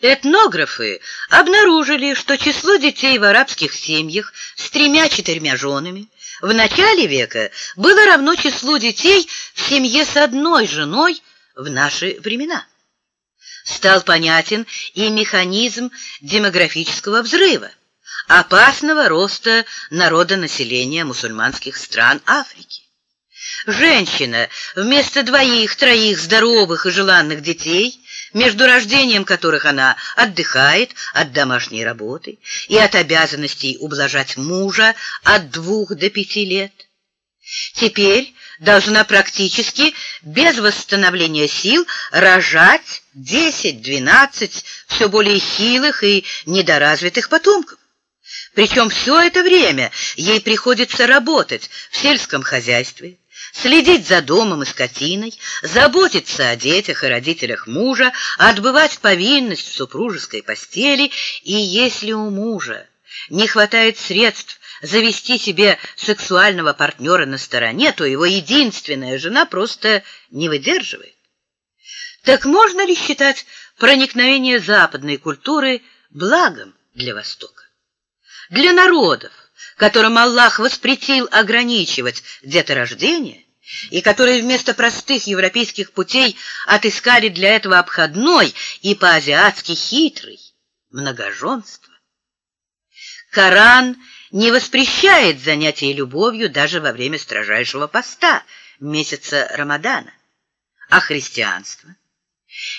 Этнографы обнаружили, что число детей в арабских семьях с тремя-четырьмя женами в начале века было равно числу детей в семье с одной женой в наши времена. Стал понятен и механизм демографического взрыва, опасного роста народонаселения мусульманских стран Африки. Женщина вместо двоих-троих здоровых и желанных детей, между рождением которых она отдыхает от домашней работы и от обязанностей ублажать мужа от двух до пяти лет, теперь должна практически без восстановления сил рожать 10-12 все более хилых и недоразвитых потомков. Причем все это время ей приходится работать в сельском хозяйстве, следить за домом и скотиной, заботиться о детях и родителях мужа, отбывать повинность в супружеской постели, и если у мужа не хватает средств завести себе сексуального партнера на стороне, то его единственная жена просто не выдерживает. Так можно ли считать проникновение западной культуры благом для Востока? Для народов, которым Аллах воспретил ограничивать деторождение, и которые вместо простых европейских путей отыскали для этого обходной и по-азиатски хитрый многоженство. Коран не воспрещает занятия любовью даже во время строжайшего поста, месяца Рамадана. А христианство?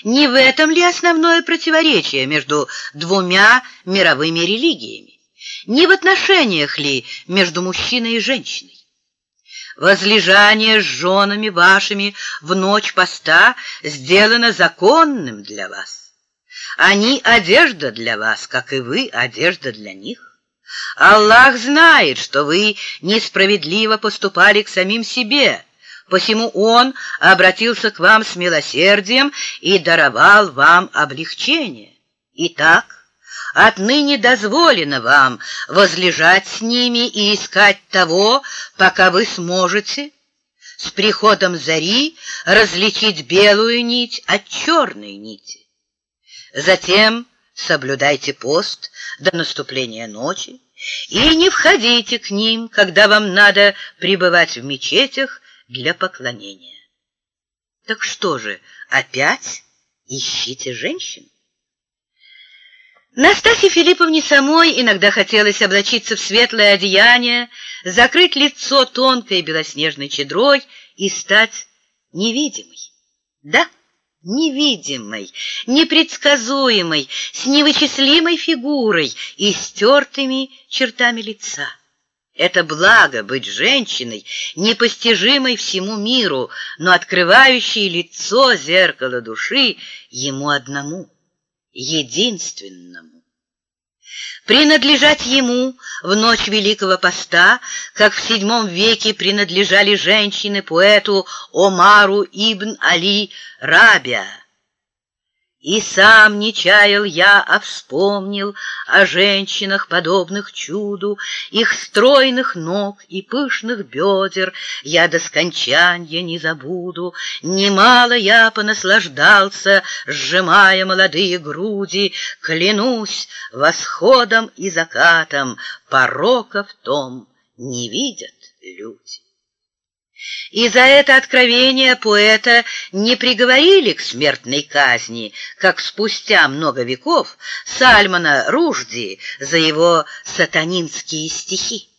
Не в этом ли основное противоречие между двумя мировыми религиями? Не в отношениях ли между мужчиной и женщиной? Возлежание с женами вашими в ночь поста сделано законным для вас. Они одежда для вас, как и вы одежда для них. Аллах знает, что вы несправедливо поступали к самим себе, посему Он обратился к вам с милосердием и даровал вам облегчение. Итак, Отныне дозволено вам возлежать с ними и искать того, пока вы сможете с приходом зари различить белую нить от черной нити. Затем соблюдайте пост до наступления ночи и не входите к ним, когда вам надо пребывать в мечетях для поклонения. Так что же, опять ищите женщин? Настасье Филипповне самой иногда хотелось облачиться в светлое одеяние, закрыть лицо тонкой белоснежной чедрой и стать невидимой. Да, невидимой, непредсказуемой, с невычислимой фигурой и стертыми чертами лица. Это благо быть женщиной, непостижимой всему миру, но открывающей лицо зеркало души ему одному единственному. Принадлежать ему в ночь Великого Поста, как в VII веке принадлежали женщины поэту Омару ибн Али Рабия. И сам не чаял я, а вспомнил о женщинах, подобных чуду, их стройных ног и пышных бедер я до скончанья не забуду. Немало я понаслаждался, сжимая молодые груди, клянусь восходом и закатом, порока в том не видят люди. И за это откровение поэта не приговорили к смертной казни, как спустя много веков Сальмана Ружди за его сатанинские стихи.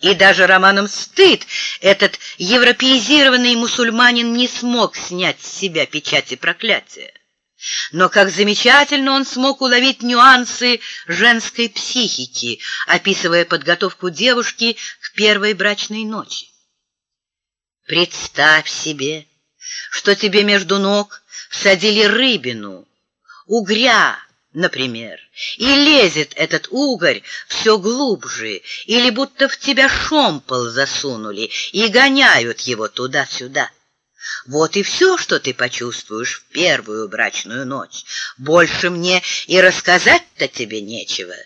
И даже романом «Стыд» этот европеизированный мусульманин не смог снять с себя печати проклятия. Но как замечательно он смог уловить нюансы женской психики, описывая подготовку девушки к первой брачной ночи. Представь себе, что тебе между ног всадили рыбину, угря, например, и лезет этот угорь все глубже, или будто в тебя шомпол засунули и гоняют его туда-сюда. Вот и все, что ты почувствуешь в первую брачную ночь. Больше мне и рассказать-то тебе нечего.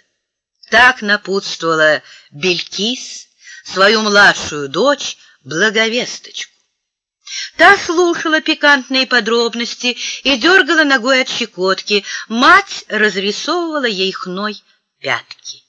Так напутствовала Белькис свою младшую дочь, благовесточку. Та слушала пикантные подробности и дергала ногой от щекотки. Мать разрисовывала ей хной пятки.